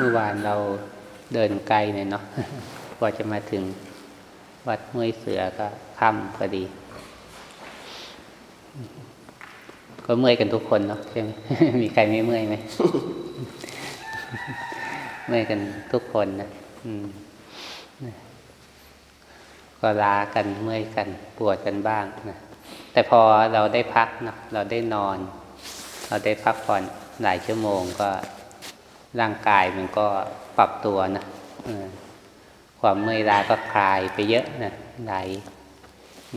เมื่อวานเราเดินไกลเนี่ยเนาะกว่าจะมาถึงวัดห้วยเสือก็ค่ำพอดี ก็เมื่อยกันทุกคนเนาะใช่ไหมมีใครไม่เมื่อยไหมเมื่อยกันทุกคนนะก็ลากันเมื่อยกันปวดกันบ้างนะแต่พอเราได้พักนะเราได้นอน เราได้พักผ่อนหลายชั่วโมงก็ ร่างกายมันก็ปรับตัวนะความเมื่อยล้าก็คลายไปเยอะนะหลาย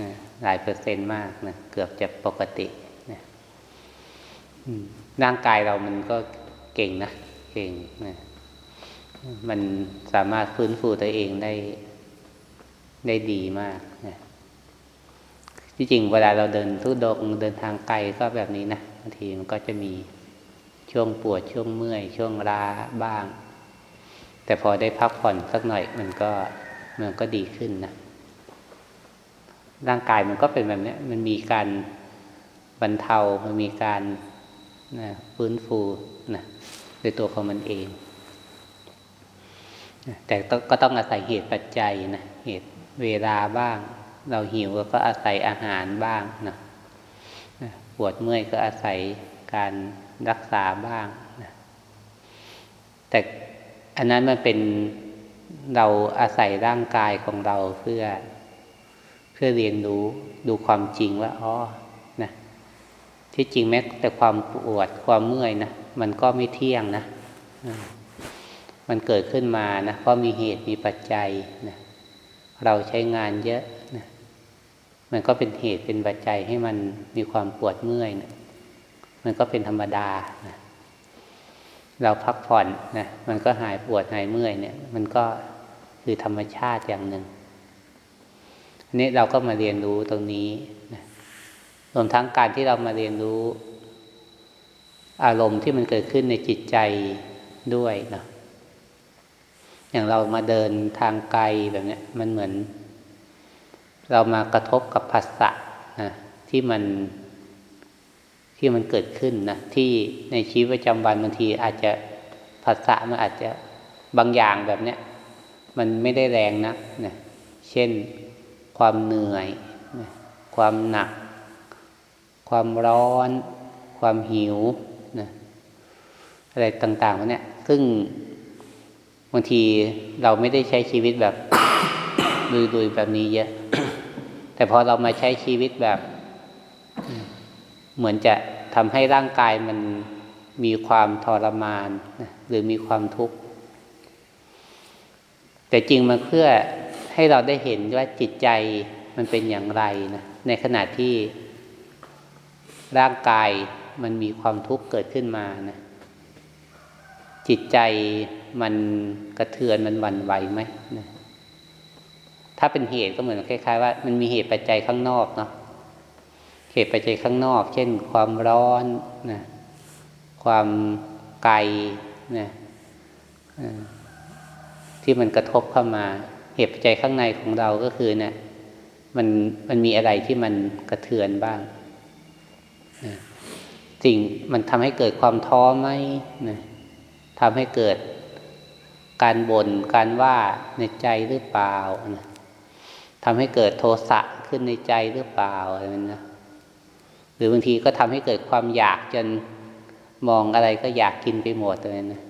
นะหลายเปอร์เซ็นต์มากนะเกือบจะปกตินะร่างกายเรามันก็เก่งนะเก่งนะมันสามารถฟื้นฟูตัวเองได้ได้ดีมากนะที่จริงเวลาเราเดินทุดงเดินทางไกลก็แบบนี้นะบางทีมันก็จะมี ช่วงปวดช่วงเมื่อย ช่วงลาบ้าง แต่พอได้พักผ่อนสักหน่อยมันก็มันก็ดีขึ้นนะร่างกายมันก็เป็นแบบนี้มันมีการบรรเทา มันมีการนะฟื้นฟูนะโดยตัวของมันเอง แต่ก็ต้องอาศัยเหตุปัจจัยนะเหตุเวลาบ้าง เราหิวก็อาศัยอาหารบ้างนะปวดเมื่อยก็อาศัยการ รักษาบ้างนะแต่อันนั้นมันเป็นเราอาศัยร่างกายของเราเพื่อ เพื่อเรียนรู้ดูความจริงว่าอ๋อนะที่จริงแม้แต่ความปวดความเมื่อยนะมันก็ไม่เที่ยงนะมันเกิดขึ้นมานะเพราะมีเหตุมีปัจจัยนะเราใช้งานเยอะนะมันก็เป็นเหตุเป็นปัจจัยให้มันมีความปวดเมื่อยนะ มันก็เป็นธรรมดานะเราพักผ่อนนะมันก็หายปวดหายเมื่อยเนี่ย มันก็คือธรรมชาติอย่างหนึ่งอันนี้เราก็มาเรียนรู้ตรงนี้นะรวมทั้งการที่เรามาเรียนรู้ อารมณ์ที่มันเกิดขึ้นในจิตใจด้วยนะอย่างเรามาเดินทางไกลแบบนี้มันเหมือน เรามากระทบกับภาษะนะที่มัน ที่มันเกิดขึ้นนะที่ในชีวิตประจำวันบางทีอาจจะภาษะมันอาจจะบางอย่างแบบเนี้ยมันไม่ได้แรงนะนะเช่นความเหนื่อยนะความหนัก ความร้อน ความหิวนะอะไรต่างๆพวกนี้ซึ่งบางทีเราไม่ได้ใช้ชีวิตแบบดุยๆแบบนี้เยอะ แต่พอเรามาใช้ชีวิตแบบ เหมือนจะทำให้ร่างกายมันมีความทรมานนะหรือมีความทุกข์ แต่จริงมันเพื่อให้เราได้เห็นว่าจิตใจมันเป็นอย่างไรนะในขณะที่ร่างกายมันมีความทุกข์เกิดขึ้นมานะจิตใจมันกระเทือนมันวันไหวไหมนะถ้าเป็นเหตุก็เหมือนคล้ายๆว่า มันมีเหตุปัจจัยข้างนอกเนาะ เหตุปัจจัยข้างนอก เช่น ความร้อนนะความไกลนะที่มันกระทบเข้ามา เหตุปัจจัยข้างในของเราก็คือเนะี่ยมันมันมีอะไรที่มันกระเทือนบ้างนะสิ่งมันทำให้เกิดความท้อไหมนะทำให้เกิดการบน่นการว่าในใจหรือเปล่านะทำให้เกิดโทสะขึ้นในใจหรือเปล่าอะไรนั้นนะ รือบางทีก็ทำให้เกิดความอยากจนมองอะไรก็อยากกินไปหมดเลยนะ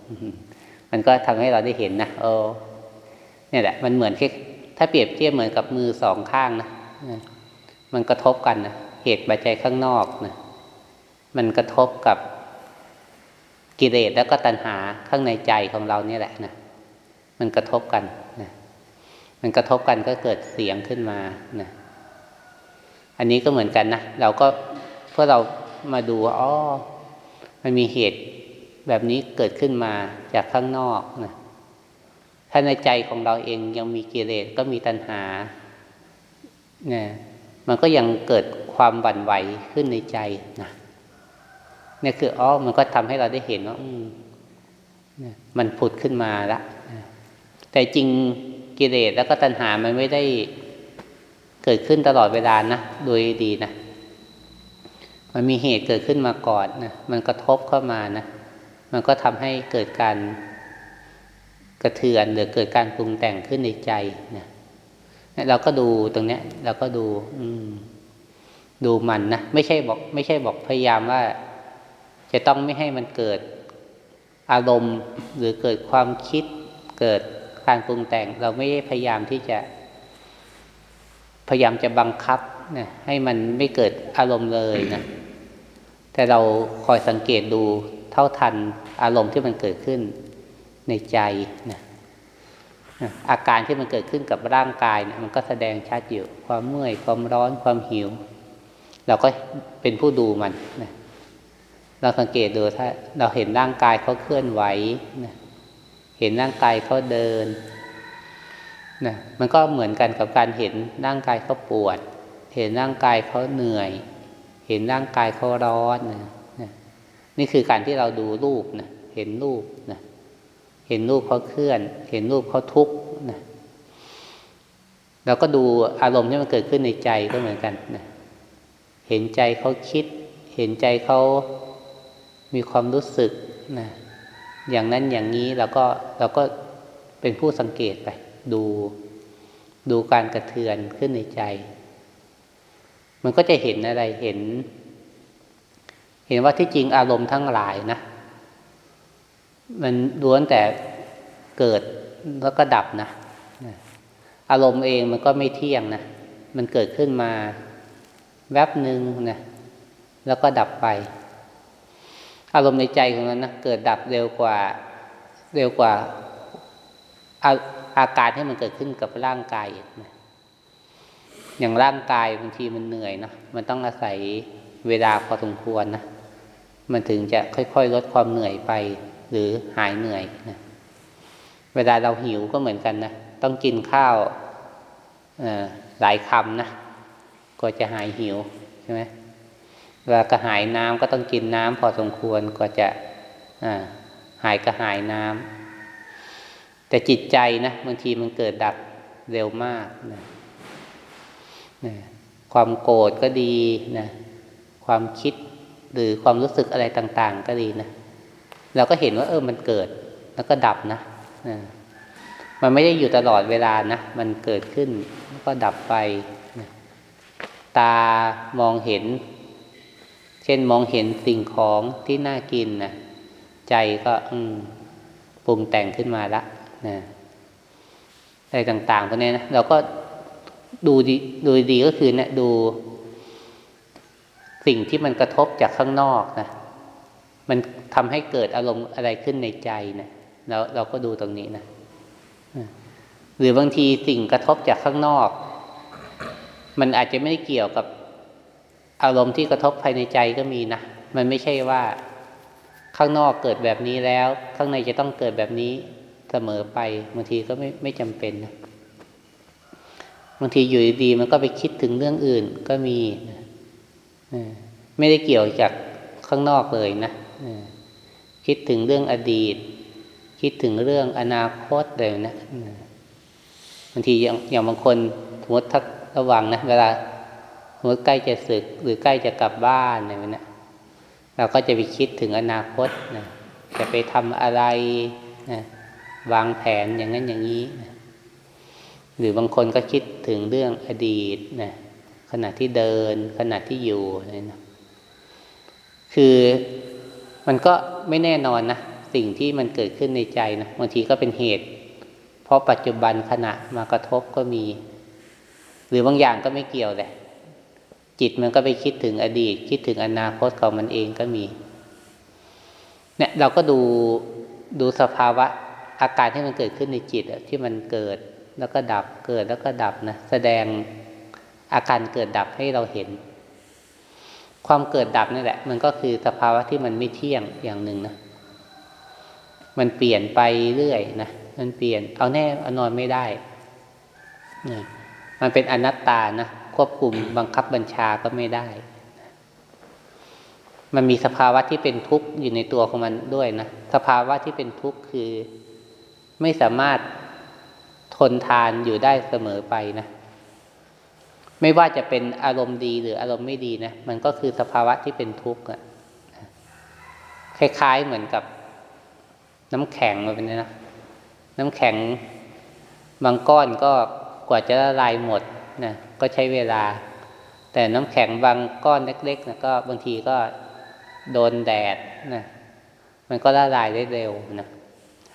มันก็ทำให้เราได้เห็นนะโอ้เนี่ยแหละ มันเหมือนแค่ถ้าเปรียบเทียบเหมือนกับมือสองข้างนะมันกระทบกันนะเหตุปัจจัยข้างนอกนะมันกระทบกับกิเลสแล้วก็ตัณหาข้างในใจของเราเนี่ยแหละนะมันกระทบกันนะมันกระทบกันก็เกิดเสียงขึ้นมานะอันนี้ก็เหมือนกันนะเราก็ เพื่อเรามาดูอ๋อมันมีเหตุแบบนี้เกิดขึ้นมาจากข้างนอกนะถ้าในใจของเราเองยังมีกิเลสก็มีตัณหาเนี่ยมันก็ยังเกิดความบั่นไหวขึ้นในใจนะนี่คืออ๋อมันก็ทำให้เราได้เห็นว่ามันผุดขึ้นมาละแต่จริงกิเลสแล้วก็ตัณหามันไม่ได้เกิดขึ้นตลอดเวลานะโดยดีนะ มันมีเหตุเกิดขึ้นมาก่อนนะมันกระทบเข้ามานะมันก็ทำให้เกิดการกระเทือนหรือเกิดการปรุงแต่งขึ้นในใจนะเราก็ดูตรงเนี้ย เราก็ดู อืม ดูมันนะไม่ใช่บอก ไม่ใช่บอกพยายามว่า จะต้องไม่ให้มันเกิดอารมณ์ หรือเกิดความคิด เกิดการปรุงแต่ง เราไม่ได้พยายามที่จะ พยายามจะบังคับนะให้มันไม่เกิดอารมณ์เลยนะ แต่เราคอยสังเกตดูเท่าทันอารมณ์ที่มันเกิดขึ้นในใจนะอาการที่มันเกิดขึ้นกับร่างกายนะมันก็แสดงชัดอยู่ความเมื่อยความร้อนความหิว เราก็เป็นผู้ดูมันนะเราสังเกตดูถ้า เราเห็นร่างกายเขาเคลื่อนไหวนะเห็นร่างกายเขาเดินนะมันก็เหมือนกันกับการเห็นร่างกายเขาปวด เห็นร่างกายเขาเหนื่อย เห็นร่างกายเขาร้อนนะนี่คือการที่เราดูรูปนะเห็นรูปนะเห็นรูปเขาเคลื่อน เห็นรูปเขาทุกข์นะเราก็ดูอารมณ์ที่มันเกิดขึ้นในใจก็เหมือนกันนะเห็นใจเขาคิด เห็นใจเขามีความรู้สึกนะอย่างนั้นอย่างนี้เราก็เราก็เป็นผู้สังเกตไป ดูดูการกระเทือนขึ้นในใจ มันก็จะเห็นอะไรเห็น เห็นว่าที่จริงอารมณ์ทั้งหลายนะ มันล้วนแต่เกิดแล้วก็ดับนะอารมณ์เองมันก็ไม่เที่ยงนะมันเกิดขึ้นมาแวบหนึ่งนะแล้วก็ดับไป อารมณ์ในใจของนั้นนะเกิดดับเร็วกว่าเร็วกว่าอาอาการที่มันเกิดขึ้นกับร่างกายนะ อย่างร่างกายบางทีมันเหนื่อยนะมันต้องอาศัยเวลาพอสมควรนะมันถึงจะค่อยๆลดความเหนื่อยไป หรือหายเหนื่อยนะเวลาเราหิวก็เหมือนกันนะต้องกินข้าวหลายคำนะก็จะหายหิวใช่ไหมเวลากระหายน้ำก็ต้องกินน้ำพอสมควรก็จะหายกระหายน้ำแต่จิตใจนะบางทีมันเกิดดับเร็วมากนะ นะความโกรธก็ดีนะความคิดหรือความรู้สึกอะไรต่างๆ ก็ดีนะเราก็เห็นว่า เออมันเกิด แล้วก็ดับนะมันไม่ได้อยู่ตลอดเวลานะ มันเกิดขึ้นแล้วก็ดับไปนะตามองเห็น เช่นมองเห็นสิ่งของที่น่ากินนะใจก็ปรุงแต่งขึ้นมาละนะอะไรต่างๆพวกนี้นะเราก็ ดูดีดูดีก็คือเนะี่ยดู สิ่งที่มันกระทบจากข้างนอกนะ มันทำให้เกิดอารมณ์อะไรขึ้นในใจนะแล้วเราก็ดูตรงนี้นะหรือบางทีสิ่งกระทบจากข้างนอก มันอาจจะไม่ได้เกี่ยวกับอารมณ์ที่กระทบภายในใจก็มีนะ มันไม่ใช่ว่าข้างนอกเกิดแบบนี้แล้ว ข้างในจะต้องเกิดแบบนี้เสมอไปบางทีก็ไม่ไม่จำเป็นนะ บางทีอยู่ดีๆมันก็ไปคิดถึงเรื่องอื่นก็มีไม่ได้เกี่ยวจากข้างนอกเลยนะคิดถึงเรื่องอดีต คิดถึงเรื่องอนาคตเลยนะบางทีอย่างอย่างบางคนสมมติทักระวังนะเวลาสมมติใกล้จะศึกหรือใกล้จะกลับบ้านอะไรนะเราก็จะไปคิดถึงอนาคตนะจะไปทำอะไรนะวางแผนอย่างนั้นอย่างนี้นะ หรือบางคนก็คิดถึงเรื่องอดีตนะขณะที่เดิน ขณะที่อยู่อะไรนะคือมันก็ไม่แน่นอนนะสิ่งที่มันเกิดขึ้นในใจนะบางทีก็เป็นเหตุ เพราะปัจจุบันขณะมากระทบก็มี หรือบางอย่างก็ไม่เกี่ยวแหละจิตมันก็ไปคิดถึงอดีต คิดถึงอนาคตของมันเองก็มี เนี่ยเราก็ดูดูสภาวะอาการที่มันเกิดขึ้นในจิตที่มันเกิด แล้วก็ดับเกิดแล้วก็ดับนะแสดงอาการเกิดดับให้เราเห็น ความเกิดดับนี่แหละ มันก็คือสภาวะที่มันไม่เที่ยงอย่างหนึ่งนะมันเปลี่ยนไปเรื่อยนะมันเปลี่ยน เอาแน่เอานอนไม่ได้นะมันเป็นอนัตตานะควบคุมบังคับบัญชาก็ไม่ได้ มันมีสภาวะที่เป็นทุกข์อยู่ในตัวของมันด้วยนะสภาวะที่เป็นทุกข์คือไม่สามารถ ทนทานอยู่ได้เสมอไปนะ ไม่ว่าจะเป็นอารมณ์ดีหรืออารมณ์ไม่ดีนะ มันก็คือสภาวะที่เป็นทุกข์อะคล้าย ๆ เหมือนกับน้ำแข็งแบบนี้นะ น้ำแข็งบางก้อนก็กว่าจะละลายหมดนะก็ใช้เวลา แต่น้ำแข็งบางก้อนเล็กๆนะก็บางทีก็โดนแดดนะมันก็ละลายได้เร็วนะ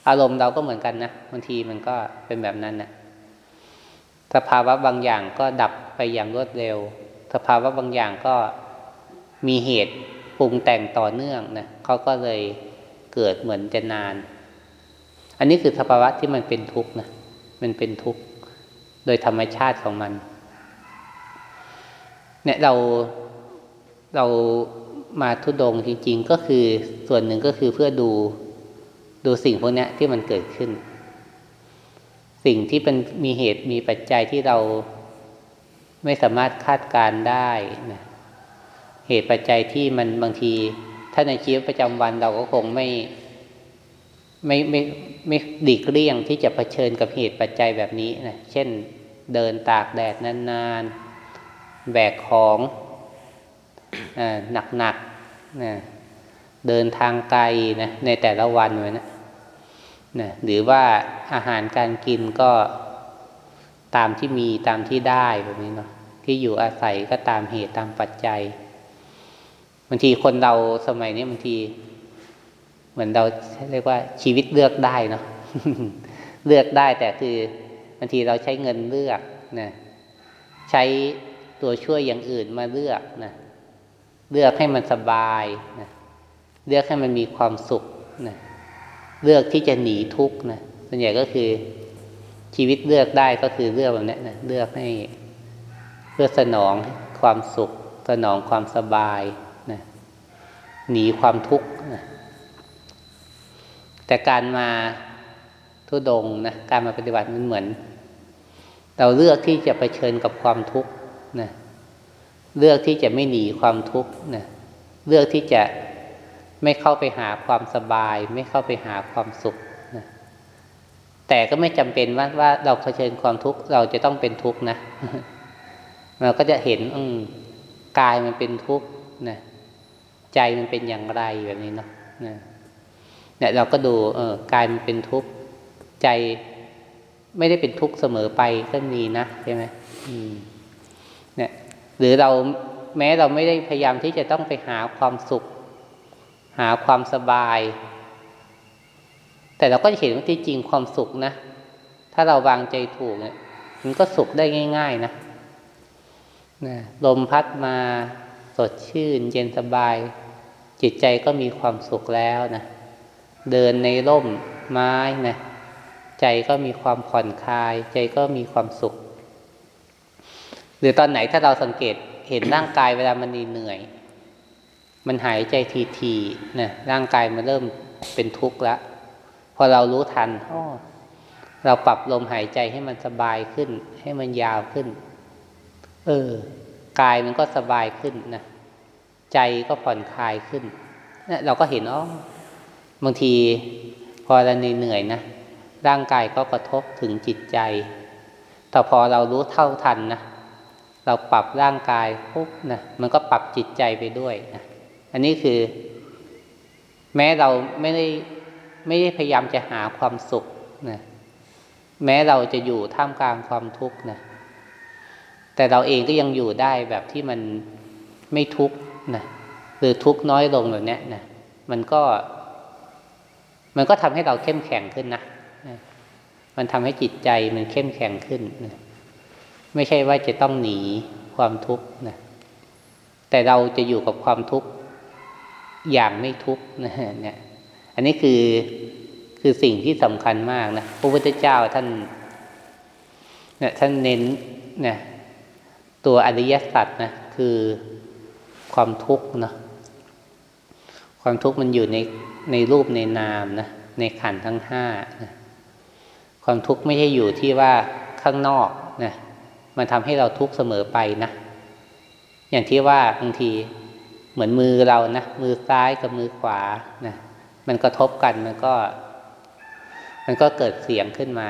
อารมณ์เราก็เหมือนกันนะบางทีมันก็เป็นแบบนั้นนะสภาวะบางอย่างก็ดับไปอย่างรวดเร็ว สภาวะบางอย่างก็มีเหตุปรุงแต่งต่อเนื่องนะเขาก็เลยเกิดเหมือนจะนาน อันนี้คือสภาวะที่มันเป็นทุกข์นะมันเป็นทุกข์โดยธรรมชาติของมัน เนี่ยเราเรามาทุดงจริง ๆ ก็คือส่วนหนึ่งก็คือเพื่อดู ดูสิ่งพวกนี้ที่มันเกิดขึ้น สิ่งที่เป็นมีเหตุมีปัจจัยที่เราไม่สามารถคาดการได้นะเหตุปัจจัยที่มันบางที ถ้าในชีวิตประจำวันเราก็คงไม่ไม่ไม่ไม่ดีกเลี่ยงที่จะะเผชิญกับเหตุปัจจัยแบบนี้นะเช่นเดินตากแดดนานๆ แบกของหนักๆนะเดินทางไกลนะในแต่ละวันเลยนะ นะหรือว่าอาหารการกินก็ตามที่มีตามที่ได้แบบนี้เนาะที่อยู่อาศัยก็ตามเหตุตามปัจจัยบางทีคนเราสมัยนี้บางที เหมือนเราเรียกว่าชีวิตเลือกได้เนาะเลือกได้แต่คือบางทีเราใช้เงินเลือกนะใช้ตัวช่วยอย่างอื่นมาเลือกนะเลือกให้มันสบายนะเลือกให้มันมีความสุขนะ เลือกที่จะหนีทุกข์นะส่วนใหญ่ก็คือชีวิตเลือกได้ก็คือเลือกแบบนี้นะเลือกให้เพื่อสนองความสุข สนองความสบายนะหนีความทุกข์นะแต่การมาทุดงนะการมาปฏิบัติมันเหมือน เราเลือกที่จะไปเชิญกับความทุกข์นะเลือกที่จะไม่หนีความทุกข์นะเลือกที่จะ ไม่เข้าไปหาความสบาย ไม่เข้าไปหาความสุขนะแต่ก็ไม่จำเป็นว่าว่าเราเผชิญความทุกข์เราจะต้องเป็นทุกข์นะเราก็จะเห็น อืกายมันเป็นทุกข์นะใจมันเป็นอย่างไรแบบนี้เนาะเนี่ยเราก็ดู เออกายมันเป็นทุกข์ใจไม่ได้เป็นทุกข์เสมอไปก็มีนะใช่ไหมเนี่ย หรือเราแม้เราไม่ได้พยายามที่จะต้องไปหาความสุข หาความสบาย แต่เราก็จะเห็นว่าที่จริงความสุขนะ ถ้าเราวางใจถูกเนี่ย มันก็สุขได้ง่าย ๆนะนะลมพัดมาสดชื่น เย็นสบาย จิตใจก็มีความสุขแล้วนะ เดินในร่มไม้นะใจก็มีความผ่อนคลาย ใจก็มีความสุข หรือตอนไหนถ้าเราสังเกตเห็นร่างกายเวลามันเหนื่อย มันหายใจทีๆนะร่างกายมันเริ่มเป็นทุกข์แล้วพอเรารู้ทันอเราปรับลมหายใจให้มันสบายขึ้น ให้มันยาวขึ้น เออกายมันก็สบายขึ้นนะใจก็ผ่อนคลายขึ้นนะเราก็เห็นอ๋อบางทีพอเราเหนื่อยนะร่างกายก็กระทบถึงจิตใจแต่พอเรารู้เท่าทันนะเราปรับร่างกายปุ๊บนะมันก็ปรับจิตใจไปด้วยนะ อันนี้คือ แม้เราไม่ได้ไม่ได้พยายามจะหาความสุขนะแม้เราจะอยู่ท่ามกลางความทุกข์นะแต่เราเองก็ยังอยู่ได้แบบที่มันไม่ทุกข์นะหรือทุกข์น้อยลงแบบนี้นะมันก็ มันก็ทำให้เราเข้มแข็งขึ้นนะมันทำให้จิตใจมันเข้มแข็งขึ้นนะไม่ใช่ว่าจะต้องหนีความทุกข์นะแต่เราจะอยู่กับความทุกข์ อย่างไม่ทุกข์นะเนี่ยอันนี้คือคือสิ่งที่สำคัญมากนะพระพุทธเจ้าท่านเนี่ยท่านเน้นเนี่ยตัวอริยสัจนะคือความทุกข์นะความทุกข์มันอยู่ในในรูปในนามนะในขันทั้งห้านะความทุกข์ไม่ใช่อยู่ที่ว่าข้างนอกนะมันทำให้เราทุกข์เสมอไปนะอย่างที่ว่าบางที เหมือนมือเรานะมือซ้ายกับมือขวานะมันกระทบกันมันก็ มันก็เกิดเสียงขึ้นมา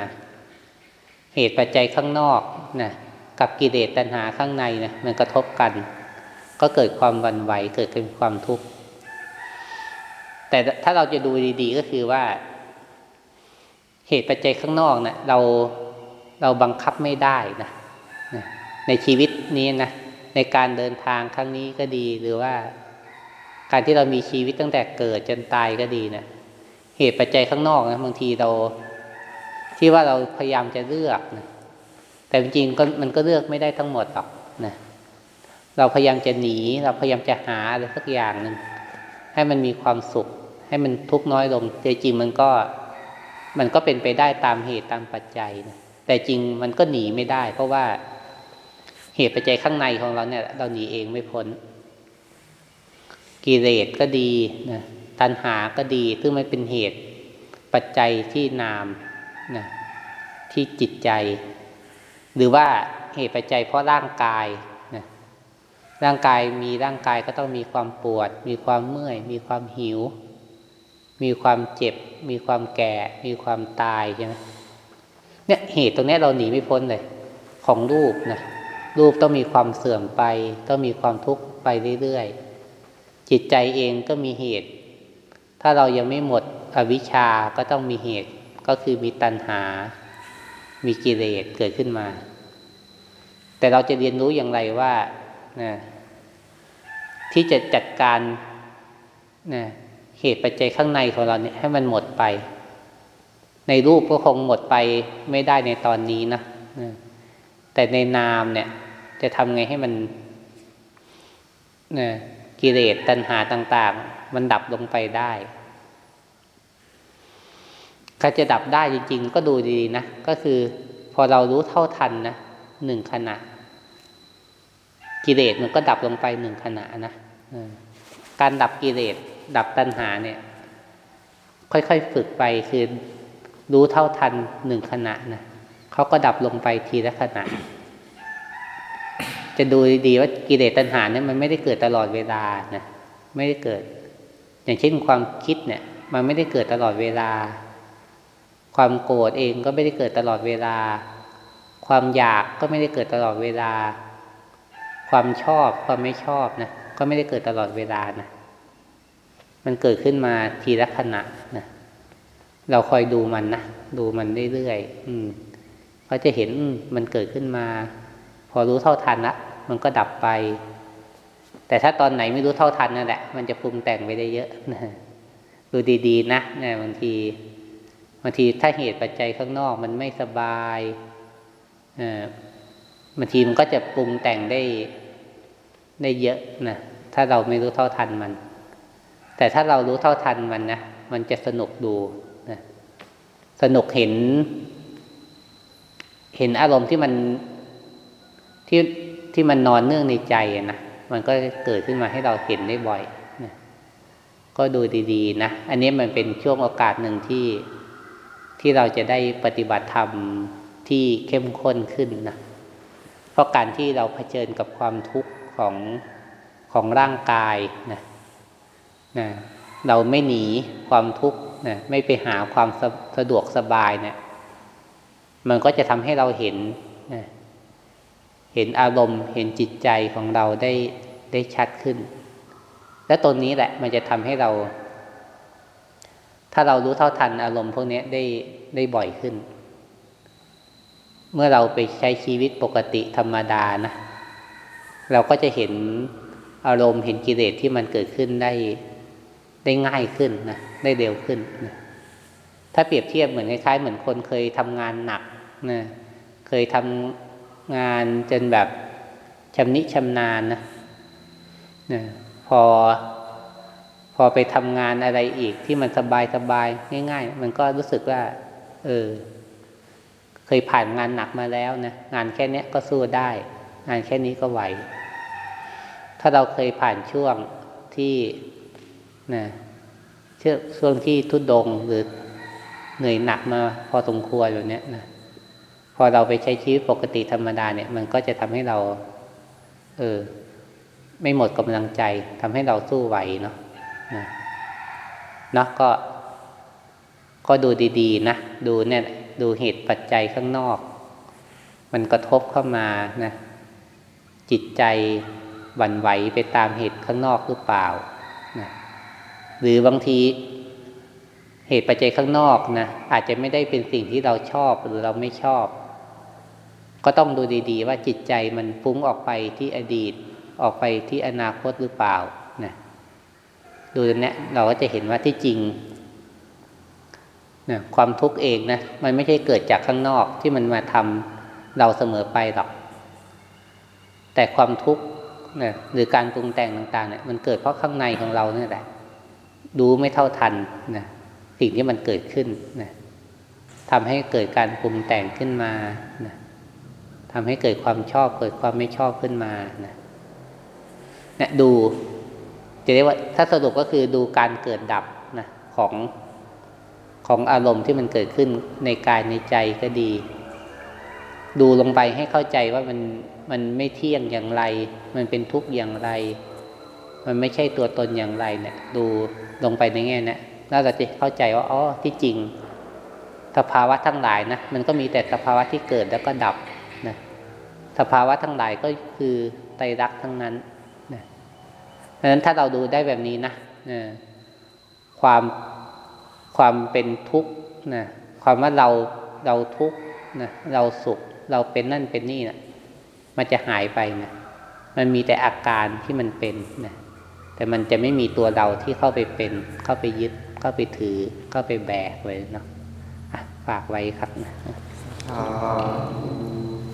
เหตุปัจจัยข้างนอกนะกับกิเลสตัณหาข้างในนะมันกระทบกัน ก็เกิดความวันไหวเกิดเป็นความทุกข์แต่ถ้าเราจะดูดีๆก็คือว่า เหตุปัจจัยข้างนอกนะ่ะเราเราบังคับไม่ได้นะในชีวิตนี้นะ ในการเดินทางครั้งนี้ก็ดี หรือว่า การที่เรามีชีวิตตั้งแต่เกิดจนตายก็ดีนะเหตุปัจจัยข้างนอกนะบางทีเราที่ว่าเราพยายามจะเลือกนะแต่จริงๆก็มันก็เลือกไม่ได้ทั้งหมดหรอกนะเราพยายามจะหนี เราพยายามจะหาอะไรสักอย่างหนึ่งให้มันมีความสุข ให้มันทุกข์น้อยลงแต่จริงมันก็ มันก็เป็นไปได้ตามเหตุตามปัจจัยนะแต่จริงมันก็หนีไม่ได้ เพราะว่า เหตุปัจจัยข้างในของเราเนี่ย เราหนีเองไม่พ้นกิเลสก็ดีนะตัณหาก็ดีซึ่งมันเป็นเหตุปัจจัยที่นามนะที่จิตใจ หรือว่าเหตุปัจจัยเพราะร่างกายนะร่างกายมีร่างกายก็ต้องมีความปวด มีความเมื่อย มีความหิว มีความเจ็บ มีความแก่ มีความตายใช่ไหมเนี่ยเหตุตรงนี้เราหนีไม่พ้นเลย ของรูปนะ รูปต้องมีความเสื่อมไป ต้องมีความทุกข์ไปเรื่อยๆ จิตใจเองก็มีเหตุ ถ้าเรายังไม่หมดอวิชชาก็ต้องมีเหตุก็คือมีตัณหา มีกิเลสเกิดขึ้นมา แต่เราจะเรียนรู้อย่างไรว่านะที่จะจัดการนะเหตุปัจจัยข้างในของเราเนี่ยให้มันหมดไป ในรูปก็คงหมดไปไม่ได้ในตอนนี้นะนะแต่ในนามเนี่ย จะทำไงให้มันนะกิเลสตัณหาต่าง ๆ มันดับลงไปได้ถ้าจะดับได้จริง ๆ ก็ดูดีนะ ก็คือพอเรารู้เท่าทันนะหนึ่งขณะ กิเลสมันก็ดับลงไปหนึ่งขณะนะการดับกิเลสดับตัณหาเนี่ย ค่อยๆฝึกไปคือรู้เท่าทันหนึ่งขณะนะเขาก็ดับลงไปทีละขณะ จะดูดีว่ากิเลสตัณหาเนี่ยมันไม่ได้เกิดตลอดเวลานะไม่ได้เกิด อย่างเช่นความคิดเนี่ย มันไม่ได้เกิดตลอดเวลา ความโกรธเองก็ไม่ได้เกิดตลอดเวลา ความอยากก็ไม่ได้เกิดตลอดเวลา ความชอบความไม่ชอบนะก็ไม่ได้เกิดตลอดเวลานะมันเกิดขึ้นมาทีละขณะนะเราคอยดูมันนะดูมันเรื่อยๆอืมก็จะเห็นมันเกิดขึ้นมา พอรู้เท่าทันละมันก็ดับไป แต่ถ้าตอนไหนไม่รู้เท่าทันนั่นแหละ มันจะปรุงแต่งไปได้เยอะนะดูดีๆนะนะบางทีบางทีถ้าเหตุปัจจัยข้างนอกมันไม่สบายบางทีมันก็จะปรุงแต่งได้ได้เยอะนะถ้าเราไม่รู้เท่าทันมัน แต่ถ้าเรารู้เท่าทันมันนะมันจะสนุกดูนะสนุกเห็น เห็นอารมณ์ที่มัน ที่ที่มันนอนเนื่องในใจนะมันก็เกิดขึ้นมาให้เราเห็นได้บ่อยนะก็ดูดีๆนะอันนี้มันเป็นช่วงโอกาสหนึ่งที่ที่เราจะได้ปฏิบัติธรรมที่เข้มข้นขึ้นนะเพราะการที่เราเผชิญกับความทุกข์ของของร่างกายนะนะเราไม่หนีความทุกข์นะไม่ไปหาความสสะดวกสบายเนะี่ยมันก็จะทำให้เราเห็นนะ เห็นอารมณ์ เห็นจิตใจของเราได้ได้ชัดขึ้น และตรงนี้แหละมันจะทำให้เรา ถ้าเรารู้เท่าทันอารมณ์พวกนี้ได้ได้บ่อยขึ้น เมื่อเราไปใช้ชีวิตปกติธรรมดานะ เราก็จะเห็นอารมณ์เห็นกิเลสที่มันเกิดขึ้นได้ได้ง่ายขึ้นนะได้เร็วขึ้นนะถ้าเปรียบเทียบเหมือนคล้ายๆ เหมือนคนเคยทำงานหนักนะเคยทำ งานจนแบบชำนิชำนาญนะนะพอพอไปทำงานอะไรอีกที่มันสบายสบายง่าย ๆ มันก็รู้สึกว่า เออ เคยผ่านงานหนักมาแล้วนะงานแค่นี้ก็สู้ได้ งานแค่นี้ก็ไหว ถ้าเราเคยผ่านช่วงที่นะช่วงที่ทุดดงหรือเหนื่อยหนักมาพอสมควรแบบนี้นะ พอเราไปใช้ชีวิตปกติธรรมดาเนี่ย มันก็จะทำให้เรา เออ ไม่หมดกำลังใจทำให้เราสู้ไหวเนาะนะเนาะก็ ก็ดูดีๆนะดูเนี่ย ดูเหตุปัจจัยข้างนอก มันกระทบเข้ามานะจิตใจหวั่นไหวไปตามเหตุข้างนอกหรือเปล่านะหรือบางทีเหตุปัจจัยข้างนอกนะอาจจะไม่ได้เป็นสิ่งที่เราชอบหรือเราไม่ชอบ ก็ต้องดูดีๆ ว่าจิตใจมันฟุ้งออกไปที่อดีต ออกไปที่อนาคตหรือเปล่านะดูเนี้ยเราก็จะเห็นว่าที่จริงนะความทุกข์เองนะมันไม่ใช่เกิดจากข้างนอกที่มันมาทำเราเสมอไปหรอก แต่ความทุกข์นะหรือการปรุงแต่งต่างๆเนี่ยมันเกิดเพราะข้างในของเราเนี่ยแหละดูไม่เท่าทันนะสิ่งที่มันเกิดขึ้นนะทำให้เกิดการปรุงแต่งขึ้นมานะ ทำให้เกิดความชอบเกิดความไม่ชอบขึ้นมานะเนี่ยดู จะเรียกว่าถ้าสรุปก็คือดูการเกิดดับนะของของอารมณ์ที่มันเกิดขึ้นในกายในใจก็ดี ดูลงไปให้เข้าใจว่ามันมันไม่เที่ยงอย่างไร มันเป็นทุกข์อย่างไร มันไม่ใช่ตัวตนอย่างไรเนี่ย ดูลงไปในแง่นี้แล้วเราจะเข้าใจว่าอ๋อที่จริง สภาวะทั้งหลายนะมันก็มีแต่สภาวะที่เกิดแล้วก็ดับนะ สภาวะทั้งหลายก็คือไตรลักษณ์ทั้งนั้นนะเพราะฉะนั้นถ้าเราดูได้แบบนี้นะนะความความเป็นทุกข์นะความว่าเราเราทุกข์นะเราสุข เราเป็นนั่นเป็นนี่นะมันจะหายไปนะมันมีแต่อาการที่มันเป็นนะแต่มันจะไม่มีตัวเราที่เข้าไปเป็น เข้าไปยึด เข้าไปถือ เข้าไปแบกไว้เนาะฝากไว้ครับนะ